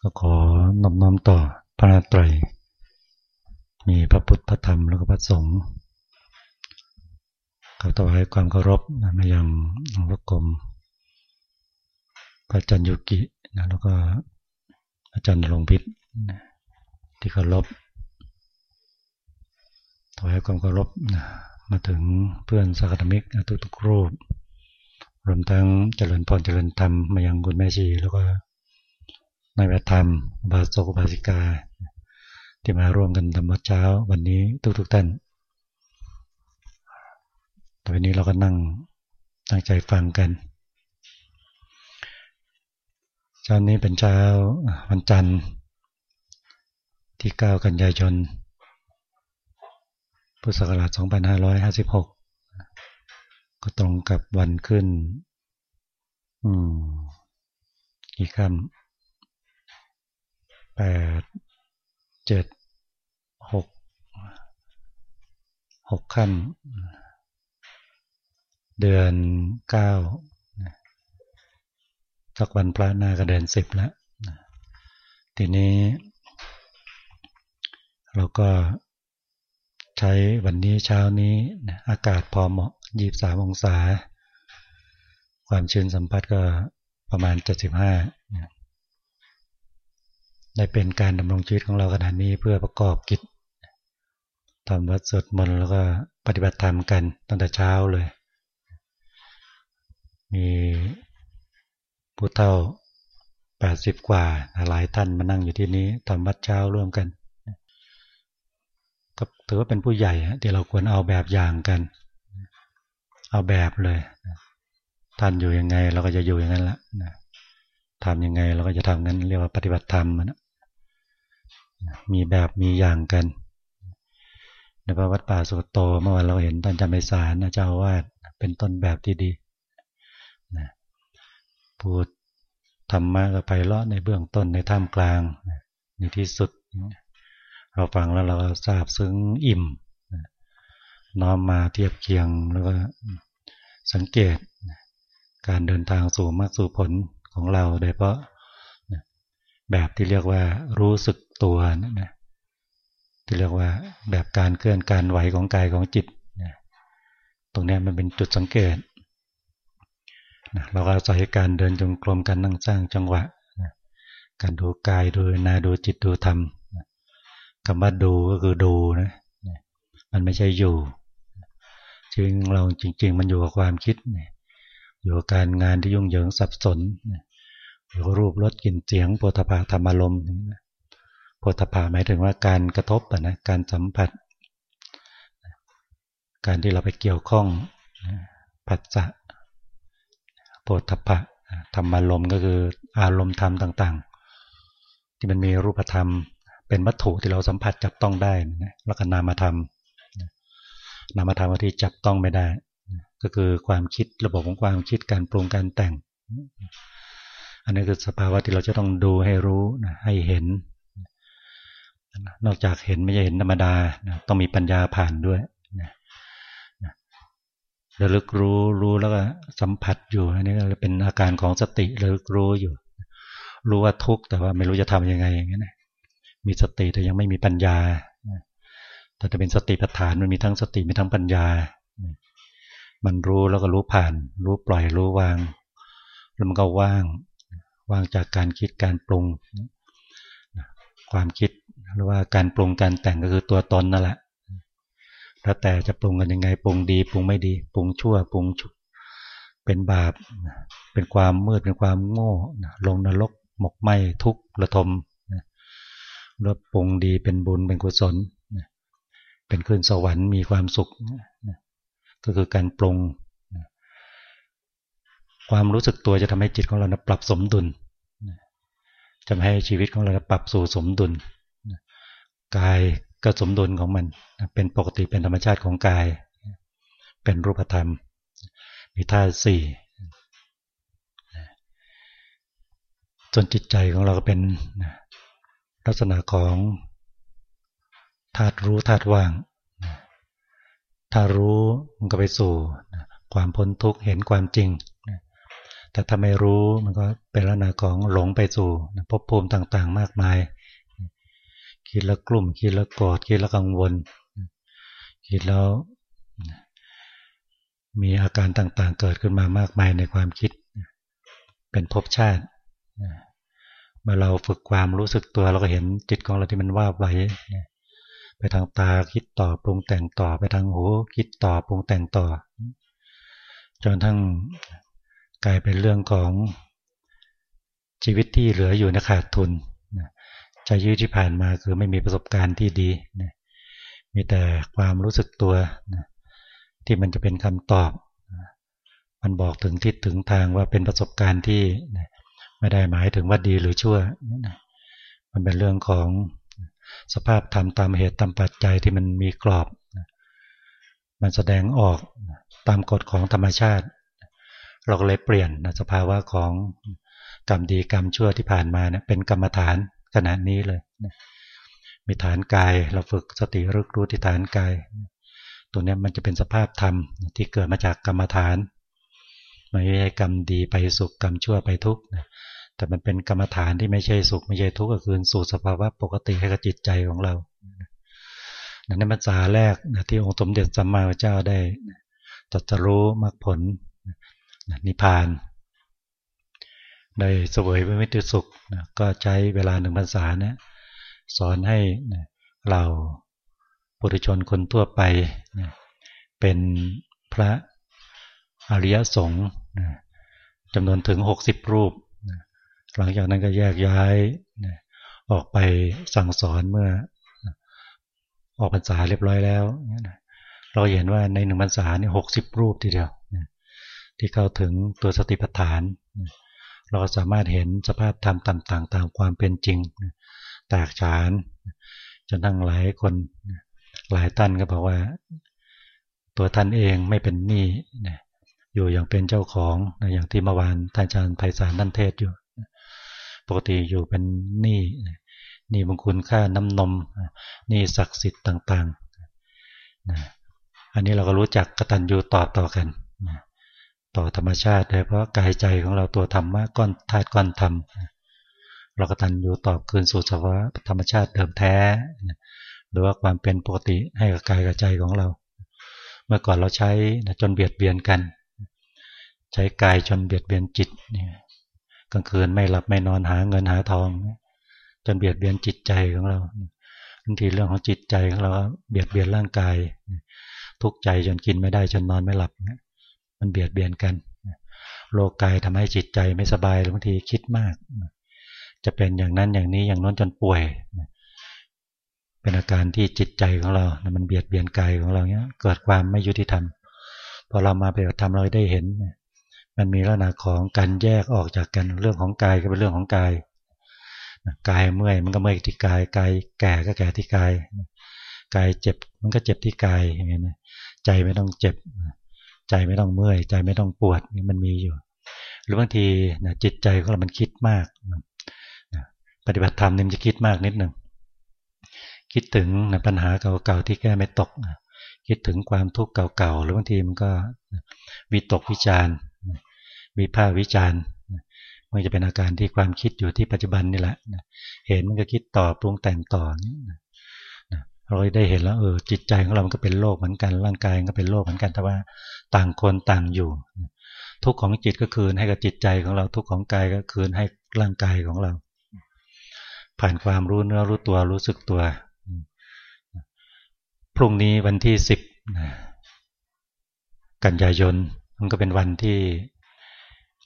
ก็ขอนอบน้อมต่อพระนาตรัยมีพระพุทธพระธรรมแล้วก็พระสงฆ์เขาต่อให้ความเคารพมายังหลวงพ่อกรมพระจันยุกินะแล้วก็อาจารย์หลวงพิษที่เคารพถวายความเคารพนะมาถึงเพื่อนสักธมิกทุกๆรูป รวมทั้งเจริญพรเจริญธรรมมายังคุณแม่ชีแล้วก็ นายธรรมบาสกบาสิกา ที่มาร่วมกันทำวัดเช้าวันนี้ทุกๆท่านต่อไปนี้เราก็นั่งตั้งใจฟังกันเช้านี้เป็นเช้าวันจันทร์ที่ 9 กันยายน พุทธศักราช 2556 ก็ตรงกับวันขึ้น อืม กี่คำ แปดเจ็ดหกหกขั้น เดือนเก้าสักวันพระหน้าก็เดือนสิบแล้วทีนี้ เราก็ใช้วันนี้เช้านี้อากาศพอเหมาะยี่สามองศา ความชื้นสัมผัสก็ประมาณเจ็ดสิบห้า เป็นการดำรงชีวิตของเราขณะนี้เพื่อประกอบกิจทำวัดสวดมนต์แล้วก็ปฏิบัติธรรมกันตั้งแต่เช้าเลย มีผู้เฒ่าแปดสิบกว่าหลายท่านมานั่งอยู่ที่นี้ทำวัดเช้าร่วมกันก็ถือว่าเป็นผู้ใหญ่ที่เราควรเอาแบบอย่างกัน เอาแบบเลยท่านอยู่ยังไงเราก็จะอยู่อย่างนั้นละทำยังไงเราก็จะทำงั้นเรียกว่าปฏิบัติธรรมนะ มีแบบมีอย่างกันในพระวัดป่าสุโตเมื่อวานเราเห็นตอนจำไปสารนะเจ้าวาดเป็นต้นแบบที่ดีนะพูดธรรมะก็ไปเลาะในเบื้องต้นในท่ามกลางในที่สุด เราฟังแล้วเราทราบซึ้งอิ่มน้อมมาเทียบเคียงแล้วก็สังเกตการเดินทางสู่มรรคสู่ผลของเราโดยเพราะแบบที่เรียกว่ารู้สึก ตัวนะที่เรียกว่าแบบการเคลื่อนการไหวของกายของจิตนะตรงนี้มันเป็นจุดสังเกตนะเราก็อาศัยการเดินจงกรมการนั่งสร้างจังหวะนะการดูกายดูนาดูจิตดูธรรมคำว่าดูก็คือดูนะมันไม่ใช่อยู่ชีวิตเราจริง ๆ มันอยู่กับความคิดอยู่กับการงานที่ยุ่งเหยิงสับสนอยู่กับรูปรสกลิ่นเสียงโพธพาธรรมารมณ์ โพธพาหมายถึงว่าการกระทบนะการสัมผัส การที่เราไปเกี่ยวข้องผัสสะโพธพะธรรมารมณ์ก็คืออารมณ์ธรรมต่าง ๆ ที่มันมีรูปธรรม เป็นวัตถุที่เราสัมผัสจับต้องได้นะแล้วก็นามธรรมนามธรรมที่จับต้องไม่ได้ ก็คือความคิดระบบของความคิดการปรุงการแต่ง อันนี้คือสภาวะที่เราจะต้องดูให้รู้นะให้เห็น นอกจากเห็นไม่ใช่เห็นธรรมดาต้องมีปัญญาผ่านด้วยระลึกรู้รู้แล้วก็สัมผัสอยู่อันนี้ก็เป็นอาการของสติระลึกรู้อยู่ รู้ว่าทุกข์แต่ว่าไม่รู้จะทํำยังไงอย่างนี้นะมีสติแต่ยังไม่มีปัญญา แต่จะเป็นสติปัฏฐานมันมีทั้งสติมีทั้งปัญญา มันรู้แล้วก็รู้ผ่าน รู้ปล่อยรู้วางแล้วมันก็ว่าง ว่างจากการคิดการปรุง ความคิดหรือว่าการปรุงการแต่งก็คือตัวตนนั่นแหละ แล้วแต่จะปรุงกันยังไงปรุงดีปรุงไม่ดี ปรุงชั่วปรุงชุเป็นบาป เป็นความมืดเป็นความโง่ลงนรกหมกไหมทุกข์ระทมรบปรุงดีเป็นบุญเป็นกุศลเป็นขึ้นสวรรค์มีความสุข ก็คือการปรุง ความรู้สึกตัวจะทำให้จิตของเราปรับสมดุล จะให้ชีวิตของเราปรับสู่สมดุลกายก็สมดุลของมัน เป็นปกติเป็นธรรมชาติของกาย เป็นรูปธรรม มีธาตุสี่จนจิตใจของเราก็เป็นลักษณะของธาตุรู้ธาตุว่างถ้ารู้มันก็ไปสู่ความพ้นทุกข์เห็นความจริง แต่ถ้าไม่รู้มันก็เป็นลักษณะของหลงไปสู่ภพภูมิต่างๆ มากมาย คิดแล้วกลุ่ม คิดแล้วโกรธคิดแล้วกังวล คิดแล้วมีอาการต่างๆ เกิดขึ้นมามากมายในความคิด เป็นภพชาติเมื่อเราฝึกความรู้สึกตัวเราก็เห็นจิตของเราที่มันว่าไว้ไปทางตาคิดต่อปรุงแต่งต่อไปทางหูคิดต่อปรุงแต่งต่อ จนทั้ง กลายเป็นเรื่องของชีวิตที่เหลืออยู่นะขาดทุนใจยืดที่ผ่านมาคือไม่มีประสบการณ์ที่ดี มีแต่ความรู้สึกตัวที่มันจะเป็นคำตอบ มันบอกถึงทิศถึงทางว่าเป็นประสบการณ์ที่ไม่ได้หมายถึงว่าดีหรือชั่ว มันเป็นเรื่องของสภาพธรรมตามเหตุตามปัจจัยที่มันมีกรอบ มันแสดงออกตามกฎของธรรมชาติ เราก็เลยเปลี่ยนสภาวะของกรรมดีกรรมชั่วที่ผ่านมาเนี่ยเป็นกรรมฐานขนาดนี้เลยมีฐานกายเราฝึกสติรึกรู้ที่ฐานกาย ตัวนี้มันจะเป็นสภาพธรรมที่เกิดมาจากกรรมฐานไม่ใช่กรรมดีไปสุขกรรมชั่วไปทุกข์แต่มันเป็นกรรมฐานที่ไม่ใช่สุขไม่ใช่ทุกข์ก็คือสู่สภาวะปกติให้กับจิตใจของเราในภาษาแรกที่องค์สมเด็จสัมมาสัมพุทธเจ้าได้จัดจะรู้มรรคผล นิพพาน ได้เสวยวิมิตสุขก็ใช้เวลาหนึ่งภาษาเนี่ยสอนให้เราปุถุชนคนทั่วไปเป็นพระอริยสงฆ์จำนวนถึง 60 รูปหลังจากนั้นก็แยกย้ายออกไปสั่งสอนเมื่อออกพรรษาเรียบร้อยแล้ว เราเห็นว่าในหนึ่งพรรษาเนี่ยหกสิบรูปทีเดียว ที่เข้าถึงตัวสติปัฏฐาน เราสามารถเห็นสภาพธรรมต่าง ๆ ตามความเป็นจริงแตกฉานจนทั้งหลายคนหลายท่านก็บอกว่า ตัวท่านเองไม่เป็นหนี้อยู่อย่างเป็นเจ้าของอย่างที่เมื่อวานท่านอาจารย์ไพศาลท่านเทศอยู่ ปกติอยู่เป็นหนี้หนี่บางคุณค่าน้ำนมหนี่ศักดิ์สิทธิ์ต่างๆอันนี้เราก็รู้จักกตัญญูต่อต่อกัน ต่อธรรมชาติโดยเพราะกายใจของเราตัวธรรมะก้อนธาตุก้อนธรรมเรากตัญญูตอบคืนสู่สภาวะธรรมชาติเดิมแท้ หรือว่าความเป็นปกติให้กับกายกับใจของเรา เมื่อก่อนเราใช้จนเบียดเบียนกัน ใช้กายจนเบียดเบียนจิตเนี่ยกลางคืนไม่หลับไม่นอนหาเงินหาทอง จนเบียดเบียนจิตใจของเราบางทีเรื่องของจิตใจของเราเบียดเบียนร่างกาย ทุกใจจนกินไม่ได้จนนอนไม่หลับ มันเบียดเบียนกัน โลกกายทำให้จิตใจไม่สบายบางทีคิดมาก จะเป็นอย่างนั้นอย่างนี้อย่างน้นจนป่วย เป็นอาการที่จิตใจของเรา มันเบียดเบียนกายของเราเนี้ย เกิดความไม่ยุติธรรม พอเรามาปฏิบัติธรรมเราได้เห็น มันมีลักษณะของการแยกออกจากกันเรื่องของกายก็เป็นเรื่องของกาย กายเมื่อยมันก็เมื่อยที่กาย กายแก่ก็แก่ที่กาย กายเจ็บมันก็เจ็บที่กายอย่างเงี้ยใจไม่ต้องเจ็บ ใจไม่ต้องเมื่อย ใจไม่ต้องปวดนี่มันมีอยู่ หรือบางทีนะจิตใจของเรามันคิดมากปฏิบัติธรรมนี่มันจะคิดมากนิดหนึ่งคิดถึงนะปัญหาเก่าๆที่แก้ไม่ตกคิดถึงความทุกข์เก่าๆหรือบางทีมันก็วิตกวิจารวิภาควิจารมันจะเป็นอาการที่ความคิดอยู่ที่ปัจจุบันนี่แหละเห็นมันก็คิดต่อปรุงแต่งต่อเราได้เห็นแล้วเออจิตใจของเรามันก็เป็นโลกเหมือนกันร่างกายก็เป็นโลกเหมือนกันแต่ว่า ต่างคนต่างอยู่ ทุกของจิตก็คืนให้กับจิตใจของเรา ทุกของกายก็คืนให้ร่างกายของเรา ผ่านความรู้เนื้อรู้ตัวรู้สึกตัว พรุ่งนี้วันที่สิบกันยายนมันก็เป็นวันที่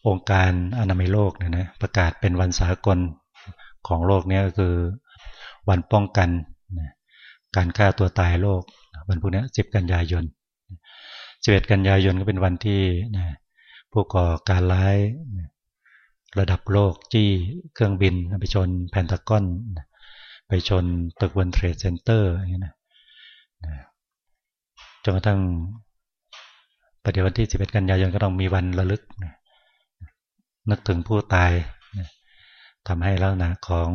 องค์การอนามัยโลกเนี่ยนะประกาศเป็นวันสากลของโลกนี้ก็คือวันป้องกัน การฆ่าตัวตายโลกวันพรุ่งนี้สิบกันยายน สิบเอ็ดกันยายนก็เป็นวันที่ผู้ก่อการร้ายระดับโลกจี้เครื่องบินไปชนเพนตากอนไปชนตึกเวิลด์เทรดเซ็นเตอร์อย่างนี้นะจนกระทั่งปฏิวันที่11กันยายนก็ต้องมีวันระลึกนึกถึงผู้ตายทำให้แลักษณะของ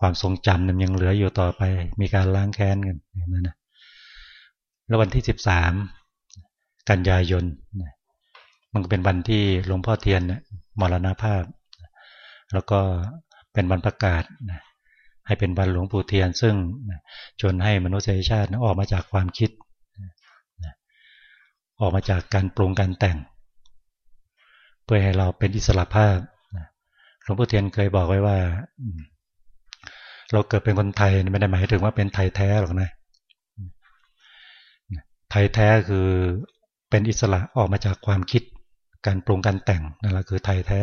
ความทรงจำนั้นยังเหลืออยู่ต่อไป มีการล้างแค้นกันนั่นนะแล้ววันที่13 กันยายน มันก็เป็นวันที่หลวงพ่อเทียนมรณภาพ แล้วก็เป็นวันประกาศ ให้เป็นวันหลวงปู่เทียน ซึ่งจนให้มนุษยชาติออกมาจากความคิด ออกมาจากการปรุงการแต่ง เพื่อให้เราเป็นอิสระภาพหลวงพ่อเทียนเคยบอกไว้ว่า เราเกิดเป็นคนไทยไม่ได้หมายถึงว่าเป็นไทยแท้หรอกนะไทยแท้คือ เป็นอิสระออกมาจากความคิด การปรุงการแต่งนั่นแหละคือไทยแท้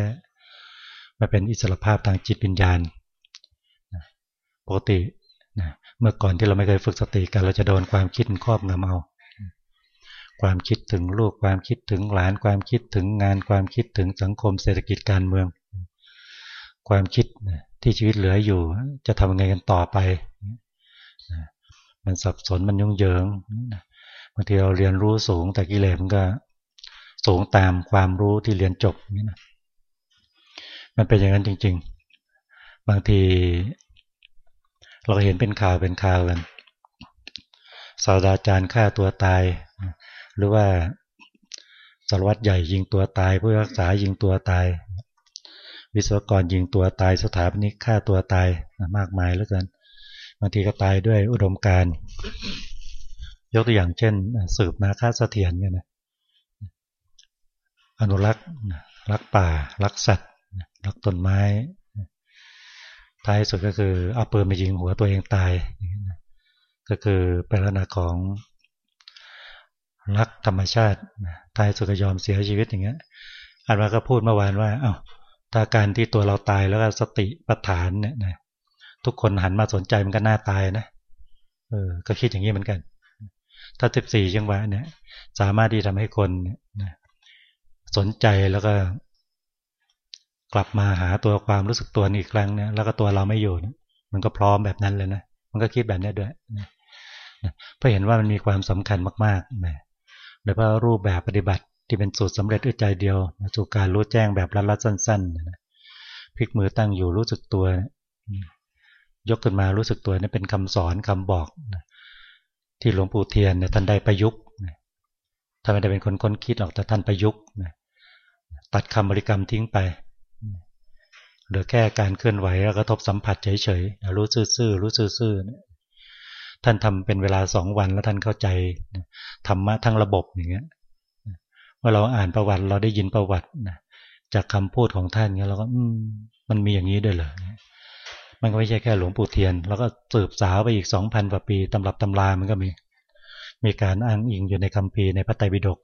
มาเป็นอิสระภาพทางจิตวิญญาณปกติเมื่อก่อนที่เราไม่เคยฝึกสติกันเราจะโดนความคิดครอบงำเอา ความคิดถึงลูกความคิดถึงหลานความคิดถึงงานความคิดถึงสังคมเศรษฐกิจการเมือง ความคิดที่ชีวิตเหลืออยู่ จะทำยังไงกันต่อไป มันสับสนมันยุ่งเหยิง บางทีเราเรียนรู้สูงแต่กิเลสมันก็สูงตามความรู้ที่เรียนจบนี่นะมันเป็นอย่างนั้นจริง ๆ บางทีเราเห็นเป็นข่าวเป็นข่าวกันศาสตราจารย์ฆ่าตัวตาย หรือว่าสารวัตรใหญ่ยิงตัวตาย ผู้รักษายิงตัวตาย วิศวกรยิงตัวตาย สถาปนิกฆ่าตัวตายมากมายเหลือเกินบางทีก็ตายด้วยอุดมการ ยกตัวอย่างเช่น สืบนาคาเสถียรเนี่ยนะอนุรักษ์รักป่า รักสัตว์รักต้นไม้ท้ายสุดก็คือเอาปืนไปยิงหัวตัวเองตายก็คือเป็นลักษณะของรักธรรมชาติตายสุดก็ยอมเสียชีวิตอย่างเงี้ยอันว่าก็พูดเมื่อวานว่า เอา้าถ้าการที่ตัวเราตายแล้วก็สติปัฏฐานเนี่ยนะทุกคนหันมาสนใจมันก็น่าตายนะเออก็คิดอย่างนี้เหมือนกัน ถ้าสิบสี่จังหวะเนี่ย สามารถที่ทำให้คนนะสนใจแล้วก็ กลับมาหาตัวความรู้สึกตัวอีกครั้งเนี่ยแล้วก็ตัวเราไม่อยู่มันก็พร้อมแบบนั้นเลยนะมันก็คิดแบบนี้ด้วยนะเพราะเห็นว่ามันมีความสำคัญมากๆนะโดยเฉพาะรูปแบบปฏิบัติที่เป็นสูตรสาเร็จด้วยใจเดียวสู่การรู้แจ้งแบบรัดๆสั้นๆนะพลิกมือตั้งอยู่รู้สึกตัว ยกขึ้นมารู้สึกตัวนี่เป็นคำสอนคำบอกนะ ที่หลวงปู่เทียนเนี่ยท่านได้ประยุกต์ท่านไม่ได้เป็นคนค้นคิดหรอกแต่ท่านประยุกต์ตัดคำบริกรรมทิ้งไปเหลือแค่การเคลื่อนไหวแล้วก็ทบสัมผัสเฉยๆรู้ซื่อๆรู้ซื่อๆท่านทำเป็นเวลาสองวันแล้วท่านเข้าใจธรรมะทั้งระบบอย่างเงี้ยเมื่อเราอ่านประวัติเราได้ยินประวัติจากคำพูดของท่านเงี้ยเราก็อืมมันมีอย่างนี้ด้วยเหรอ มันก็ไม่ใช่แค่หลวงปู่เทียน แล้วก็สืบสาวไปอีกสองพันกว่าปีตำรับตำรามันก็มี มีการอ้างอิงอยู่ในคัมภีร์ในพระไตรปิฎก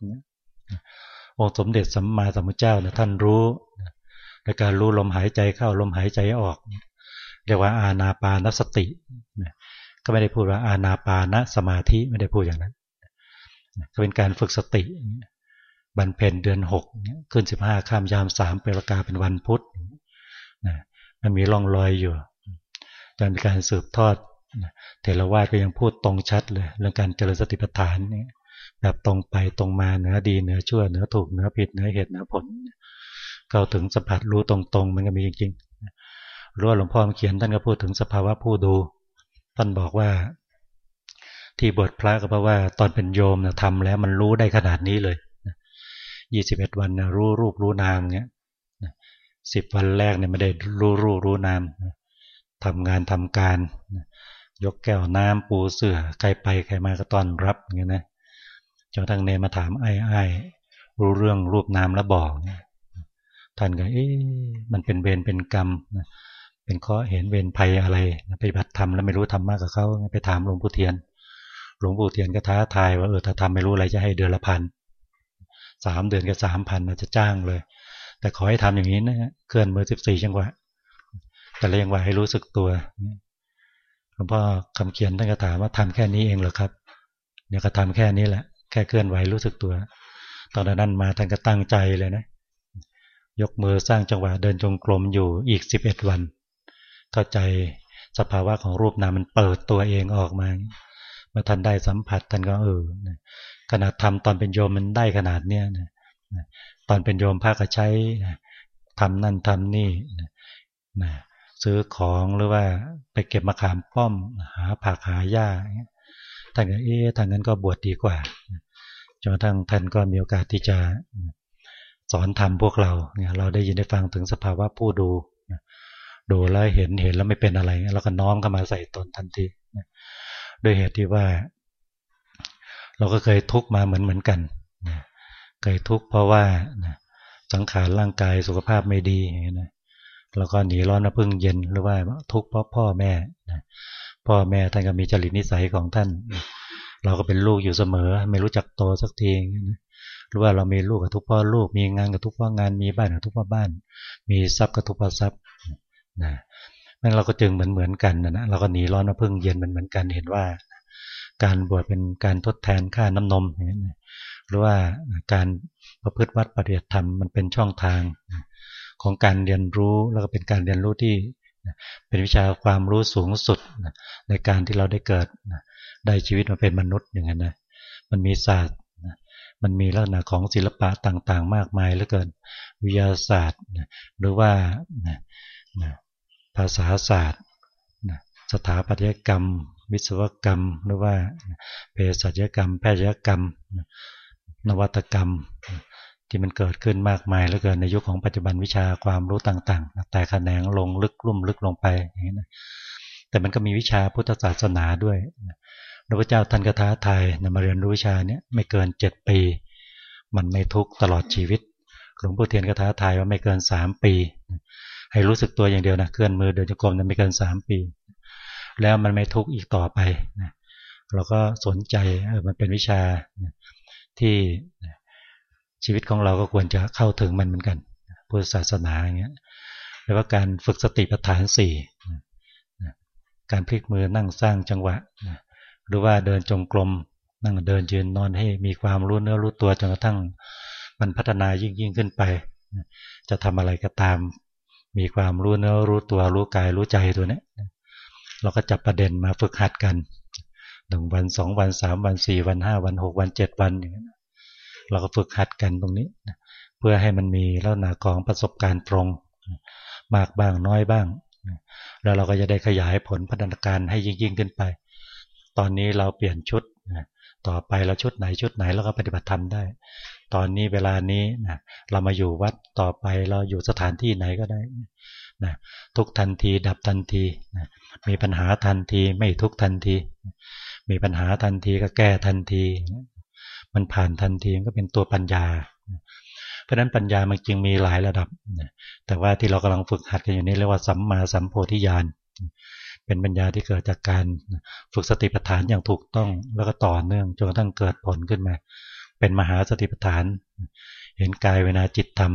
องค์สมเด็จสัมมาสัมพุทธเจ้าเนี่ยท่านรู้ในการรู้ลมหายใจเข้าลมหายใจออกเรียกว่าอาณาปานสติก็ไม่ได้พูดว่าอาณาปานสมาธิไม่ได้พูดอย่างนั้นก็เป็นการฝึกสติบรรเพนเดือนหกขึ้นสิบห้าข้ามยามสามเปรกาเป็นวันพุธมันมีร่องรอยอยู่ จนมีการสืบทอดเทรวาสก็ยังพูดตรงชัดเลยเรื่องการเจริญสติปัฏฐานเนี่ยแบบตรงไปตรงมาเหนือดีเหนือชั่วเหนือถูกเหนือผิดเหนือเหตุเหนือผล เข้าถึงสัมผัสรู้ตรงๆ มันก็มีจริงๆรู้ว่าหลวงพ่อเขียนท่านก็พูดถึงสภาวะผู้ดู ท่านบอกว่า ที่บทพระก็เพราะว่าตอนเป็นโยมนะทำแล้วมันรู้ได้ขนาดนี้เลยยี่สิบเอ็ดวันนะรู้รูปรู้นามเงี้ยสิบวันแรกเนี่ยไม่ได้รู้รูปรู้นาม ทำงานทำการ ยกแก้วน้ำปูเสือ่อใครไปใครมาก็ต้อนรับอย่างเงี้นะจนทั้งเนมาถามไอ้ไอ้รู้เรื่องรูปนามแล้วบอกท่านก็เอ๊ะมันเป็นเวรเป็นกรรมเป็นข้อเห็นเวรภัยอะไรไปบัติธรรมแล้วไม่รู้ทำมากกับเขาไปถามหลวงปู่เทียน หลวงปู่เทียนก็ท้าทายว่าเออถ้าทำไม่รู้อะไรจะให้เดือนละพันสามเดือนก็สามพันจะจ้างเลย แต่ขอให้ทำอย่างนี้นะเคลื่อนมือสิบสี่จังหวะ แต่เละจังหวให้รู้สึกตัวหลวงพ่อคำเขียนท่านก็ถามว่าทำแค่นี้เองเหรอครับเนี่ยก็ทำแค่นี้แหละ แค่เคลื่อนไหวรู้สึกตัว ตอนนั้นมาท่านก็ตั้งใจเลยนะ ยกมือสร้างจังหวะเดินจงกรมอยู่อีกสิบเอ็ดวัน เข้าใจสภาวะของรูปนามมันเปิดตัวเองออกมาเมื่อท่านได้สัมผัสท่านก็เออขนาดทำตอนเป็นโยมมันได้ขนาดเนี้ยนะตอนเป็นโยมภาคใช้ทำนั่นทำนี่นะ ซื้อของหรือว่าไปเก็บมะขามป้อม หาผักหาหญ้าท่านก็เอ๊ะทางนั้นก็บวชดดีกว่าจนกระทั่งท่านก็มีโอกาสที่จะสอนธรรมพวกเราเนี่ยเราได้ยินได้ฟังถึงสภาวะผู้ดูดูแล้วเห็นเห็นแล้วไม่เป็นอะไรเราก็น้อมเข้ามาใส่ตนทันทีด้วยเหตุที่ว่า เราก็เคยทุกข์มาเหมือนเหมือนกันเคยทุกข์เพราะว่าสังขารร่างกายสุขภาพไม่ดีนะ แล้วก็หนีร้อนมาพึ่งเย็นหรือว่าทุกข์เพราะพ่อแม่พ่อแม่ท่านก็มีจริตนิสัยของท่าน เราก็เป็นลูกอยู่เสมอ ไม่รู้จักโตสักทีหรือว่าเรามีลูกกับทุกพ่อลูก มีงานกับทุกพ่องาน มีบ้านกับทุกพ่อบ้าน มีทรัพย์กับทุกพ่อทรัพย์นะนั่นเราก็จึงเหมือนเหมือนกันนะเราก็หนีร้อนมาพึ่งเย็นเหมือนเหมือนกันเห็นว่า การบวชเป็นการทดแทนค่าน้ำนมอย่างนี้หรือว่าการประพฤติวัดปฏิบัติธรรมมันเป็นช่องทาง ของการเรียนรู้แล้วก็เป็นการเรียนรู้ที่เป็นวิชาความรู้สูงสุดในการที่เราได้เกิดได้ชีวิตมาเป็นมนุษย์อย่างนั้นนะมันมีศาสตร์มันมีลักษณะของศิลปะต่างๆ มากมายเหลือเกินวิทยาศาสตร์หรือว่าภาษาศาสตร์สถาปัตยกรรม วิศวกรรม หรือว่าเภสัชกรรม แพทยกรรม นวัตกรรม ที่มันเกิดขึ้นมากมายเหลือเกินในยุคของปัจจุบันวิชาความรู้ต่างๆ แต่แขนงลงลึกลุ่มลึกลงไปอย่างนี้นะแต่มันก็มีวิชาพุทธศาสนาด้วยพระพุทธเจ้าท่านกท้าทยนมาเรียนรู้วิชาเนี้ยไม่เกินเจ็ดปี มันไม่ทุกตลอดชีวิตหลวงพ่อเทียนกท้าทยว่าไม่เกินสามปี ให้รู้สึกตัวอย่างเดียวนะเคลื่อนมือเดินจงกรมนั้นไม่เกินสามปี แล้วมันไม่ทุกอีกต่อไปนะเราก็สนใจมันเป็นวิชาที่ ชีวิตของเราก็ควรจะเข้าถึงมันเหมือนกันพุทธศาสนาอย่างเงี้ยหรือว่าการฝึกสติปัฏฐานสี่การพลิกมือนั่งสร้างจังหวะ หรือว่าเดินจงกรมนั่งเดินยืนนอนให้มีความรู้เนื้อรู้ตัวจนกระทั่งมันพัฒนายิ่งยิ่งขึ้นไป จะทำอะไรก็ตาม มีความรู้เนื้อรู้ตัวรู้กายรู้ใจตัวนี้เราก็จับประเด็นมาฝึกหัดกันหนึ่งวันสองวันสามวันสี่วันห้าวันหกวันเจ็ดวันอย่างนี้ เราก็ฝึกหัดกันตรงนี้เพื่อให้มันมีลักษณะของประสบการณ์ตรงมากบ้างน้อยบ้าง แล้วเราก็จะได้ขยายผลพัฒนาการให้ยิ่งยิ่งขึ้นไป ตอนนี้เราเปลี่ยนชุดต่อไปเราชุดไหนชุดไหนเราก็ปฏิบัติธรรมได้ ตอนนี้เวลานี้นะเรามาอยู่วัดต่อไปเราอยู่สถานที่ไหนก็ได้นะทุกทันทีดับทันทีนะมีปัญหาทันทีไม่ทุกทันที มีปัญหาทันทีก็แก้ทันที มันผ่านทันทีก็เป็นตัวปัญญา เพราะนั้นปัญญามันจึงมีหลายระดับ แต่ว่าที่เรากำลังฝึกหัดกันอยู่นี้เรียกว่าสัมมาสัมโพธิญาณ เป็นปัญญาที่เกิดจากการฝึกสติปัฏฐานอย่างถูกต้องแล้วก็ต่อเนื่องจนกระทั่งเกิดผลขึ้นมา เป็นมหาสติปัฏฐาน เห็นกายเวนาจิตธรรม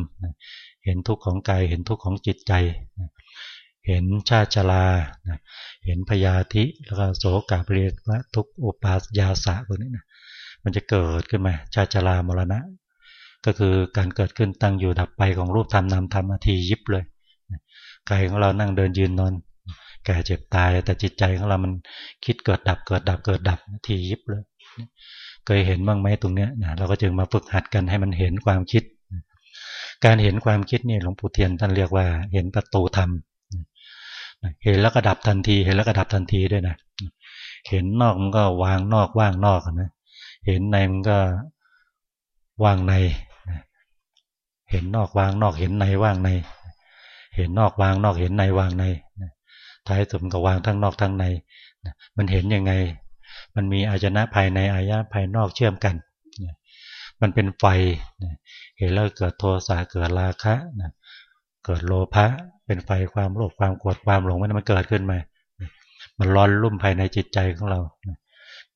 เห็นทุกข์ของกาย เห็นทุกข์ของจิตใจ เห็นชาติชราเห็นพยาธิแล้วก็โสกาเปรียะทุกอุปาสยาสะพวกนี้นะ มันจะเกิดขึ้นมาชาจรามรณะ ก็คือการเกิดขึ้นตั้งอยู่ดับไปของรูปธรรมนามธรรมทียิบเลยกายของเรานั่งเดินยืนนอนแก่เจ็บตาย แต่จิตใจของเรามันคิดเกิดดับเกิดดับเกิดดับทียิบเลยเคยเห็นบ้างไหมตรงเนี้ยเราก็จึงมาฝึกหัดกันให้มันเห็นความคิด การเห็นความคิดนี่หลวงปู่เทียนท่านเรียกว่า เห็นประตูธรรมเห็นแล้วก็ดับทันที เห็นแล้วก็ดับทันทีด้วยนะเห็นนอกมันก็วางนอกว่างนอกนะ เห็นในมันก็ว่างในเห็นนอกวางนอกเห็นในว่างใน เห็นนอกวางนอกเห็นในว่างในท้ายสุดก็วางทั้งนอกทั้งในมันเห็นยังไง มันมีอาจนะภายในอายะภายนอกเชื่อมกันมันเป็นไฟเห็นแล้วเกิดโทสะเกิดราคะเกิดโลภะเป็นไฟความโลภความโกรธความหลงมันมันเกิดขึ้นมา มันร้อนรุ่มภายในจิตใจของเรา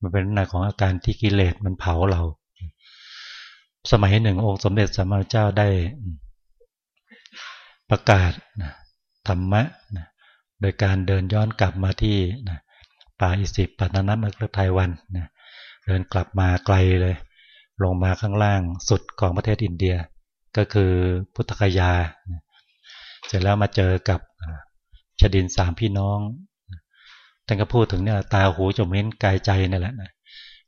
มันเป็นหน้าของอาการที่กิเลสมันเผาเรา สมัยหนึ่งองค์สมเด็จสัมมาเจ้าได้ประกาศธรรมะโดยการเดินย้อนกลับมาที่ป่าอิสิปปัตนมฤไทยวันเดินกลับมาไกลเลย ลงมาข้างล่างสุดของประเทศอินเดีย ก็คือพุทธคยา เสร็จแล้วมาเจอกับชดินสามพี่น้อง ท่านก็พูดถึงเนี่ยตาหูจมูกลิ้นกายใจนี่แหละนะ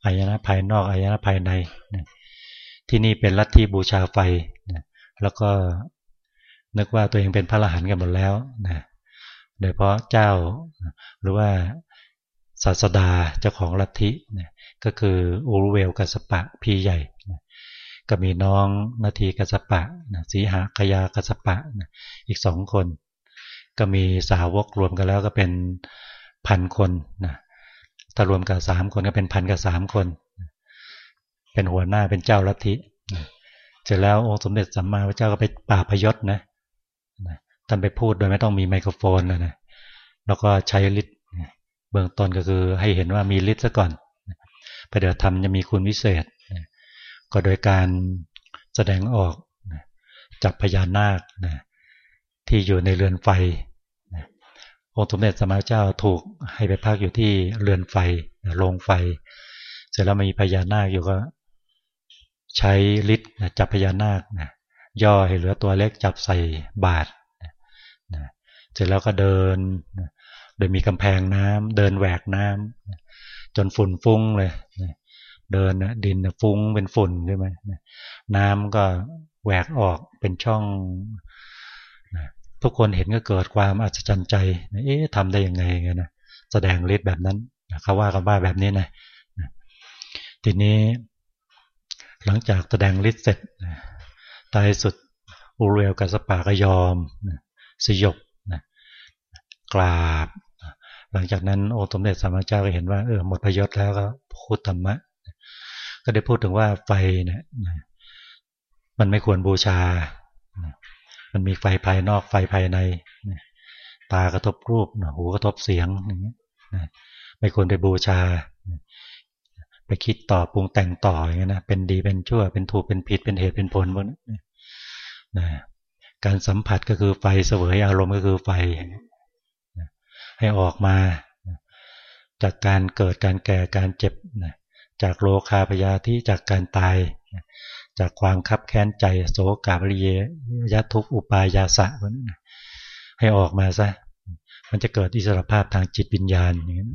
อายนะภายนอกอายนะภายในนะที่นี่เป็นลัทธิบูชาไฟนะแล้วก็นึกว่าตัวเองเป็นพระอรหันต์กันหมดแล้วนะโดยเพราะเจ้าหรือว่าศาสดาเจ้าของลัทธินะก็คืออูรุเวลกัสปะพี่ใหญ่นะก็มีน้องนาทีกัสปะนะสีหากยากัสปะนะอีกสองคน ก็มีสาวกรวมกันแล้วก็เป็น พันคนนะถ้ารวมกับสามคนก็เป็นพันกับสามคน เป็นหัวหน้าเป็นเจ้าลัทธิเสร็จแล้วองค์สมเด็จสัมมาพระเจ้าก็ไปป่าพยศนะท่านไปพูดโดยไม่ต้องมีไมโครโฟนนะนะแล้วก็ใช้ฤทธิ์เบื้องต้นก็คือให้เห็นว่ามีฤทธิ์ซะก่อนปฏิบัติธรรมจะมีคุณวิเศษ ก็โดยการแสดงออกจับพญานาคที่อยู่ในเรือนไฟ องค์สมเด็จสมมาเจ้าถูกให้ไปพักอยู่ที่เรือนไฟโรงไฟ เสร็จแล้วมีพญานาคอยู่ก็ ใช้ฤทธิ์จับพญานาคย่อให้เหลือตัวเล็กจับใส่บาทเสร็จแล้วก็เดิน โดยมีกำแพงน้ำเดินแหวกน้ำจนฝุ่นฟุ้งเลยเดินดินฟุ้งเป็นฝุ่นใช่ไหมน้ำก็แหวกออกเป็นช่อง ทุกคนเห็นก็เกิดความอัศจรรย์ใจ เอ๊ะทำได้ยังไงไงนะแสดงฤทธิ์แบบนั้นเขาว่ากันว่าแบบนี้นะทีนี้ หลังจากแสดงฤทธิ์เสร็จตายสุดอุเรลกัสปาก็ยอมสยบกราบ หลังจากนั้นโอสมเด็จสามเจ้าก็เห็นว่าเออหมดพยศแล้วก็พูดธรรมะ ก็ได้พูดถึงว่าไฟเนี่ยมันไม่ควรบูชา มันมีไฟภายนอกไฟภายใน ตากระทบรูปหูกระทบเสียงอย่างนี้ไม่ควรไปบูชา ไปคิดต่อปรุงแต่งต่ออย่างนี้นะเป็นดีเป็นชั่ว เป็นถูกเป็นผิดเป็นเหตุเป็นผลพวกนี้การสัมผัสก็คือไฟเสวยอารมณ์ก็คือไฟ ให้ออกมาจากการเกิดการแก่การเจ็บจากโลคาพยาธิจากการตาย จากความคับแค้นใจโสกาบริเยยทุกอุปายาสะมันให้ออกมาซะมันจะเกิดอิสรภาพทางจิตวิญญาณอย่างนี้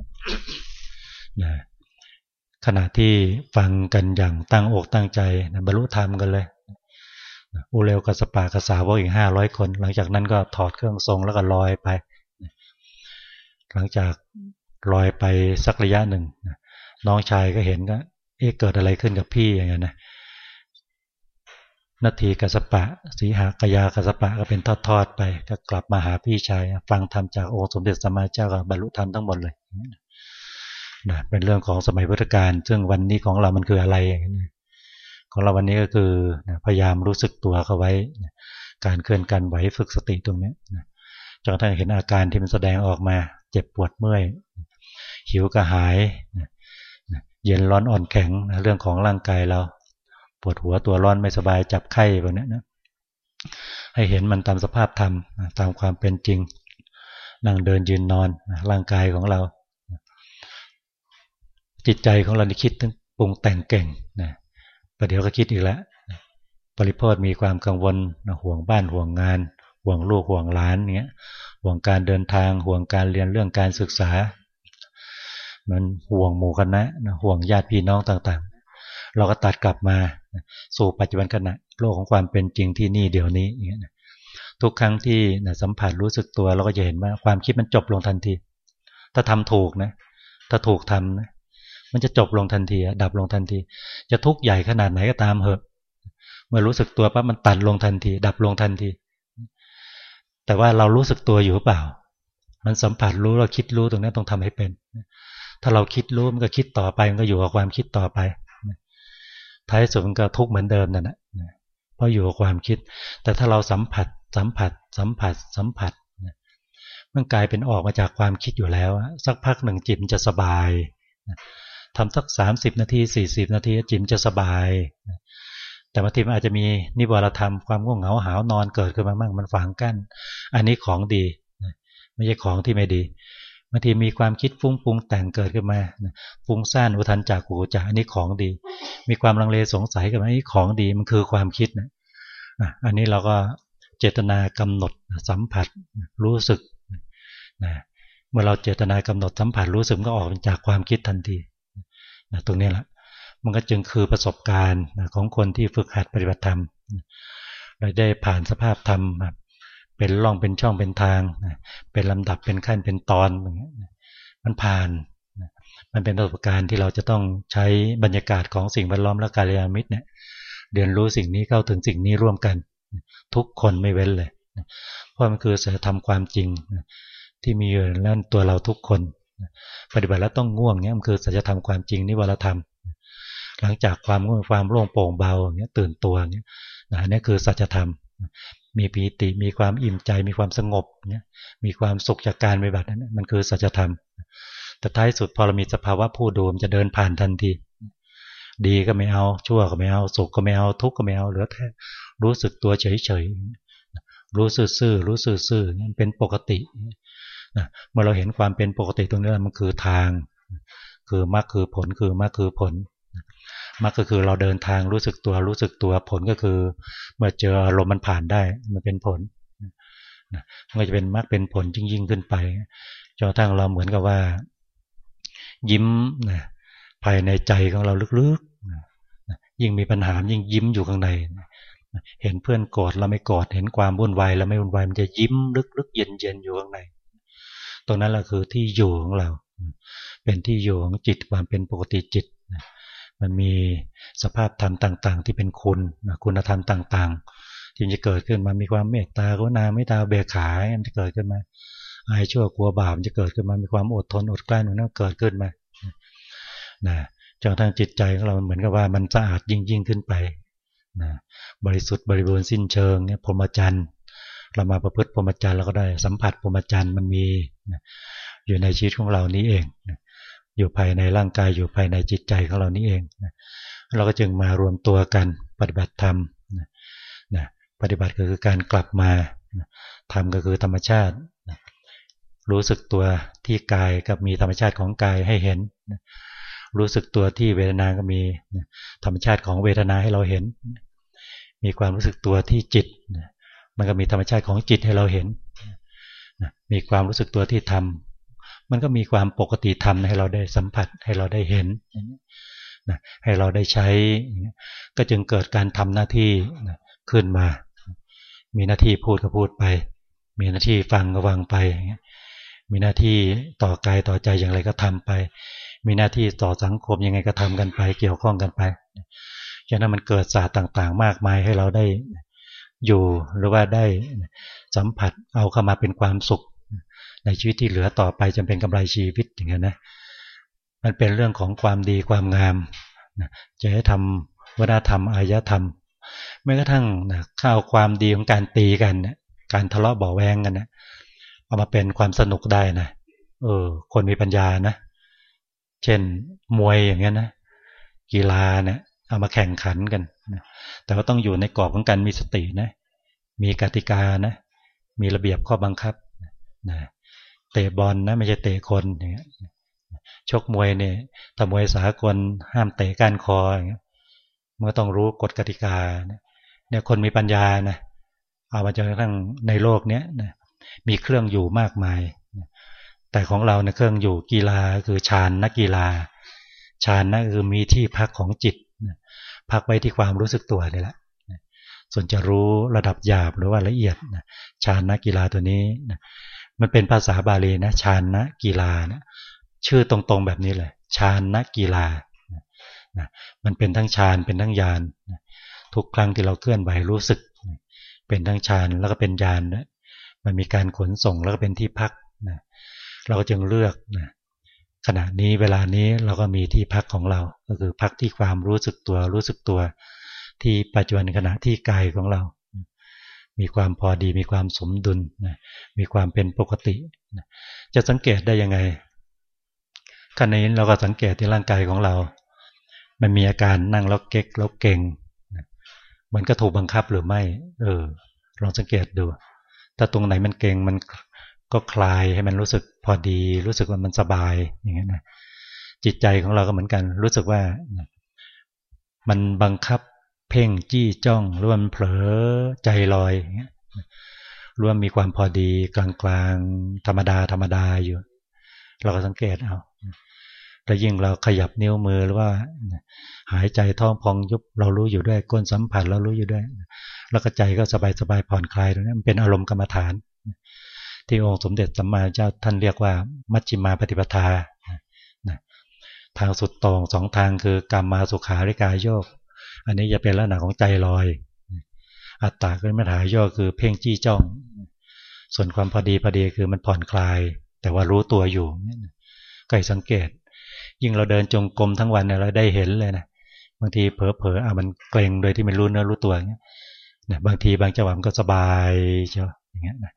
นะขณะที่ฟังกันอย่างตั้งอกตั้งใจนะบรรลุธรรมกันเลยอุเรวกัสปากสาวกอีกห้าร้อยคน หลังจากนั้นก็ถอดเครื่องทรงแล้วก็ลอยไป หลังจากลอยไปสักระยะหนึ่งน้องชายก็เห็นก็เอ๊ะเกิดอะไรขึ้นกับพี่อย่างเงี้ยนะ นาทีกัสปะ สีหากยากัสปะก็เป็นทอดๆไป ก็กลับมาหาพี่ชาย ฟังธรรมจากองค์สมเด็จสมมาเจ้ากับรรลุธรรมทั้งหมดเลยนะเป็นเรื่องของสมัยพุทธกาลซึ่งวันนี้ของเรามันคืออะไรอย่างนี้ของเราวันนี้ก็คือพยายามรู้สึกตัวเข้าไว้การเคลื่อนกันไหวฝึกสติตรงนี้จนกระทั่งเห็นอาการที่มันแสดงออกมา เจ็บปวดเมื่อย หิวกระหายเย็นร้อนอ่อนแข็งเรื่องของร่างกายเรา ปวดหัวตัวร้อนไม่สบายจับไข้แบบนี้นะให้เห็นมันตามสภาพธรรมตามความเป็นจริงนั่งเดินยืนนอนร่างกายของเรา จิตใจของเราที่คิดปรุงแต่งเก่งนะประเดี๋ยวก็คิดอีกแล้วปริพอดมีความกังวลห่วงบ้านห่วงงาน ห่วงลูกห่วงหลานเงี้ยห่วงการเดินทางห่วงการเรียนเรื่องการศึกษา มันห่วงหมู่คณะห่วงญาติพี่น้องต่างๆ เราก็ตัดกลับมาสู่ปัจจุบันขณะโลกของความเป็นจริงที่นี่เดี๋ยวนี้อย่างเงี้ยทุกครั้งที่สัมผัสรู้สึกตัวเราก็จะเห็นว่าความคิดมันจบลงทันที ถ้าทำถูกนะ ถ้าถูกทำนะมันจะจบลงทันที ดับลงทันที จะทุกข์ใหญ่ขนาดไหนก็ตามเหอะ เมื่อรู้สึกตัวปั๊บมันตัดลงทันที ดับลงทันที แต่ว่าเรารู้สึกตัวอยู่หรือเปล่า มันสัมผัสรู้เราคิดรู้ตรงนี้ต้องทำให้เป็น ถ้าเราคิดรู้มันก็คิดต่อไปมันก็อยู่กับความคิดต่อไป ท้ายสุดมันก็ทุกข์เหมือนเดิมนั่นแหละเพราะอยู่กับความคิด แต่ถ้าเราสัมผัส สัมผัส สัมผัส สัมผัสมันกลายเป็นออกมาจากความคิดอยู่แล้ว สักพักหนึ่งจิตจะสบายทำสักสามสิบนาทีสี่สิบนาทีจิตจะสบาย แต่บางทีมันอาจจะมีนิวรธรรมความง่วงเหงาหาวนอนเกิดขึ้นมาบ้างมันฝังกั้น อันนี้ของดี ไม่ใช่ของที่ไม่ดีางทีมีความคิดฟุ้งปรุงแต่งเกิดขึ้นมาฟุ้งซ่านอุทันจากกูจากอันนี้ของดี มีความลังเลสงสัยกับอันนี้ของดีมันคือความคิดนะอันนี้เราก็เจตนากำหนดสัมผัสรู้สึกนะเมื่อเราเจตนากำหนดสัมผัสรู้สึกก็ออกจากความคิดทันทีนะตรงนี้แหละมันก็จึงคือประสบการณ์ของคนที่ฝึกหัดปฏิบัติธรรมเราได้ผ่านสภาพธรรม เป็นร่องเป็นช่องเป็นทางเป็นลำดับเป็นขั้นเป็นตอนอย่างเงี้ยมันผ่านมันเป็นประสบการณ์ที่เราจะต้องใช้บรรยากาศของสิ่งแวดล้อมและกาลยามิตรเนี่ยเรียนรู้สิ่งนี้เข้าถึงสิ่งนี้ร่วมกัน ทุกคนไม่เว้นเลยเพราะมันคือศีลธรรมความจริงที่มีอยู่นั่นตัวเราทุกคน ปฏิบัติแล้วต้องง่วงเนี่ยมันคือสัจธรรมความจริงนิวรธรรม หลังจากความง่วงความโล่งโปร่งเบาเนี่ยตื่นตัวเนี่ยนะนี่คือสัจธรรม มีปีติมีความอิ่มใจ มีความสงบเนี่ยมีความสุขจากการปฏิบัตินั้นมันคือสัจธรรม แต่ท้ายสุดพอเรามีสภาวะผู้ดูมจะเดินผ่านทันที ดีก็ไม่เอาชั่วก็ไม่เอาสุขก็ไม่เอาทุกข์ก็ไม่เอาเหลือแค่รู้สึกตัวเฉยๆรู้ซื่อๆรู้ซื่อๆนี่เป็นปกตินะเมื่อเราเห็นความเป็นปกติตรงนี้มันคือทาง คือมรรคคือผลคือมรรคคือผล มรรคก็คือเราเดินทางรู้สึกตัวรู้สึกตัวผลก็คือ เมื่อเจออารมณ์มันผ่านได้มันเป็นผลมันก็จะเป็นมรรคเป็นผลยิ่งยิ่งขึ้นไปจนทั้งเราเหมือนกับว่า ยิ้มนะภายในใจของเราลึกๆยิ่งมีปัญหายิ่งยิ้มอยู่ข้างในเห็นเพื่อนกอดเราไม่กอดเห็นความวุ่นวายเราไม่วุ่นวายมันจะยิ้มลึกๆเย็นๆอยู่ข้างในตรงนั้นแหละคือที่อยู่ของเรา เป็นที่อยู่ของจิตความเป็นปกติจิต มันมีสภาพธรรมต่าง ๆ ที่เป็นคุณคุณธรรมต่างๆที่จะเกิดขึ้นมามีความเมตตากรุณาไม่ตาเบียขายมันจะเกิดขึ้นมาอายชั่วกลัวบาปจะเกิดขึ้นมามีความอดทนอดกลั้นมันเกิดขึ้นมานะจนทางจิตใจของเราเหมือนกับว่ามันสะอาดยิ่งยิ่งขึ้นไปนะบริสุทธิ์บริบูรณ์สิ้นเชิงเนี่ยพรหมจรรย์เรามาประพฤติพรหมจรรย์เราก็ได้สัมผัสพรหมจรรย์มันมีอยู่ในชีวิตของเรานี้เอง อยู่ภายในร่างกายอยู่ภายในจิตใจของเรานี้เองเราก็จึงมารวมตัวกันปฏิบัติธรรมนะปฏิบัติก็คือการกลับมาธรรมก็คือธรรมชาติ รู้สึกตัวที่กายกับมีธรรมชาติของกายให้เห็น รู้สึกตัวที่เวทนาก็มีธรรมชาติของเวทนาให้เราเห็น มีความรู้สึกตัวที่จิต มันก็มีธรรมชาติของจิตให้เราเห็น มีความรู้สึกตัวที่ทำมั มันก็มีความปกติธรรมให้เราได้สัมผัสให้เราได้เห็นให้เราได้ใช้ ก็จึงเกิดการทำหน้าที่ขึ้นมา มีหน้าที่พูดก็พูดไป มีหน้าที่ฟังก็ฟังไป มีหน้าที่ต่อกายต่อใจอย่างไรก็ทำไป มีหน้าที่ต่อสังคมยังไงก็ทำกันไป เกี่ยวข้องกันไปฉะนั้นมันเกิดศาสตร์ต่างๆ มากมายให้เราได้อยู่หรือว่าได้สัมผัสเอาเข้ามาเป็นความสุข ในชีวิตที่เหลือต่อไปจำเป็นกำไรชีวิตอย่างนี้นะมันเป็นเรื่องของความดีความงามจะให้ทำวัฒนธรรมอายธรรมแม้กระทั่งนะข้าวความดีของการตีกันนการทะเลาะเบาแวงกันนะเอามาเป็นความสนุกได้นะเออ คนมีปัญญานะ เช่นมวยอย่างเงี้ยนะกีฬาเนะี่ยเอามาแข่งขันกันแต่ว่าต้องอยู่ในกรอบของการมีสตินะ มีกติกานะ มีระเบียบข้อบังคับนะ เตะบอลนะไม่ใช่เตะคนอย่างเงี้ยชกมวยเนี่ยถ้ามวยสากลห้ามเตะก้านคออย่างเงี้ยมันก็ต้องรู้กฎกติกาเนี่ยคนมีปัญญานะเอามาจนกระทั่งในโลกเนี้ยนะมีเครื่องอยู่มากมาย แต่ของเราเนี่ยเครื่องอยู่กีฬาคือฌานนักกีฬาฌานนั่นคือมีที่พักของจิต พักไว้ที่ความรู้สึกตัวนี่แหละส่วนจะรู้ระดับหยาบหรือว่าละเอียดฌานนักกีฬาตัวนี้ มันเป็นภาษาบาลีนะฌานนักกีฬานะชื่อตรงๆแบบนี้เลยฌานนักกีฬานะมันเป็นทั้งฌานเป็นทั้งญาณทุกครั้งที่เราเคลื่อนไหวรู้สึก เป็นทั้งฌานแล้วก็เป็นญาณนะมันมีการขนส่งแล้วก็เป็นที่พักนะเราก็จึงเลือกนะขณะนี้เวลานี้เราก็มีที่พักของเรา ก็คือพักที่ความรู้สึกตัวรู้สึกตัว ที่ปัจจุบันขณะที่กายของเรา มีความพอดี มีความสมดุลมีความเป็นปกติจะสังเกตได้ยังไงขณะนี้เราก็สังเกตที่ร่างกายของเรา มันมีอาการนั่งแล้วเก๊กแล้วเก่งมันก็ถูกบังคับหรือไม่ เออ ลองสังเกตดู ถ้าตรงไหนมันเก่งมันก็คลายให้มันรู้สึกพอดี รู้สึกว่ามันสบายอย่างเงี้ยนะจิตใจของเราก็เหมือนกัน รู้สึกว่า มันบังคับ เพ่งจี้จ้องหรือว่ามันเผลอใจลอยอย่างเงี้ยรวมมีความพอดีกลางๆธรรมดาธรรมดาอยู่ เราก็สังเกตเอาแต่ยิ่งเราขยับนิ้วมือหรือว่า หายใจท้องพองยุบเรารู้อยู่ด้วยก้นสัมผัสเรารู้อยู่ด้วย แล้วก็ใจก็สบายสบายผ่อนคลายตรงนี้มันเป็นอารมณ์กรรมฐาน ที่องค์สมเด็จสัมมาเจ้าท่านเรียกว่า มัชฌิมาปฏิปทาทางสุดตรงสองทางคือกรรมมาสุขาริกายโยก อันนี้จะเป็นลักษณะของใจลอย อัตตาคือมัฐาย่อคือเพ่งจี้จ้อง ส่วนความพอดีพอดีคือมันผ่อนคลาย แต่ว่ารู้ตัวอยู่ก็ให้สังเกต ยิ่งเราเดินจงกรมทั้งวันเนี่ยเราได้เห็นเลยนะบางทีเผลอๆอะมันเกรงโดยที่ไม่รู้เนื้อรู้ตัวอย่างเงี้ยนะบางทีบางจังหวะมันก็สบายเชียวอย่างเงี้ยนะ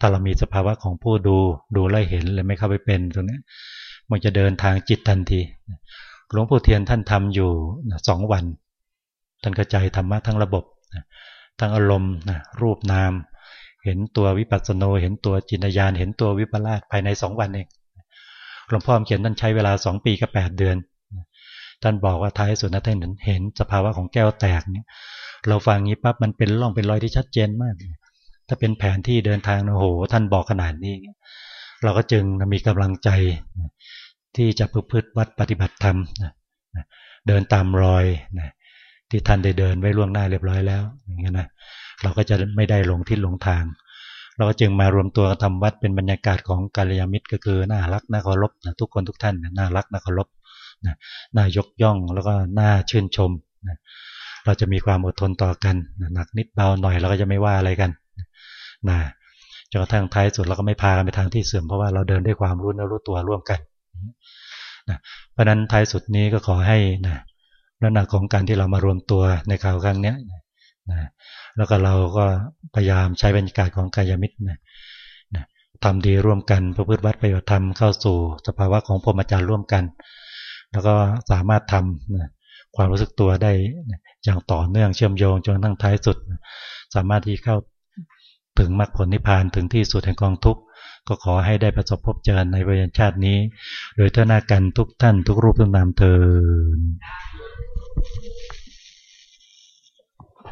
ถ้าเรามีสภาวะของผู้ดูดูแลเห็นเลยไม่เข้าไปเป็นตรงนี้มันจะเดินทางจิตทันทีหลวงปู่เทียนท่านทำอยู่สองวัน ท่านกระจายธรรมะทั้งระบบทั้งอารมณ์รูปนาม เห็นตัววิปัสสโน เห็นตัวจินญาณ เห็นตัววิปลาสภายในสองวันเองหลวงพ่อเขียนท่านใช้เวลาสองปีกับแปดเดือน ท่านบอกว่าท้ายสุดนะท่านเห็นสภาวะของแก้วแตกเนี่ยเราฟังงี้ปั๊บมันเป็นร่องเป็นรอยที่ชัดเจนมาก ถ้าเป็นแผนที่เดินทางโอ้โห ท่านบอกขนาดนี้ เราก็จึงมีกำลังใจ ที่จะพึ่พฤติวัดปฏิบัติธรรมเดินตามรอย ที่ท่านได้เดินไว้ล่วงหน้าเรียบร้อยแล้วอย่างเงี้ยนะเราก็จะไม่ได้หลงที่หลงทาง เราก็จึงมารวมตัวทำวัดเป็นบรรยากาศของกาลยามิตรก็คือน่ารักน่าเคารพนะทุกคนทุกท่านน่ารักน่าเคารพน่ายกย่องแล้วก็น่าชื่นชมเราจะมีความอดทนต่อกันหนักนิดเบาหน่อยเราก็จะไม่ว่าอะไรกันนะจนกระทั่งท้ายสุดเราก็ไม่พากันไปทางที่เสื่อมเพราะว่าเราเดินด้วยความรู้และรู้ตัวร่วมกันนะเพราะนั้นท้ายสุดนี้ก็ขอให้นะ ลักษณะของการที่เรามารวมตัวในคราวครั้งนี้นะแล้วก็เราก็พยายามใช้บรรยากาศของกายมิตรนะนะทำดีร่วมกันประพฤติวัดปฏิบัติธรรมเข้าสู่สภาวะของพรหมจรรย์ร่วมกัน แล้วก็สามารถทำนะความรู้สึกตัวได้อย่างต่อเนื่องเชื่อมโยงจนทั้งท้ายสุด สามารถที่เข้าถึงมรรคผลนิพพานถึงที่สุดแห่งกองทุกข์ ก็ขอให้ได้ประสบพบเจอในบริเวณชาตินี้ โดยเท่านากันทุกท่านทุกรูปทุกนามเทิน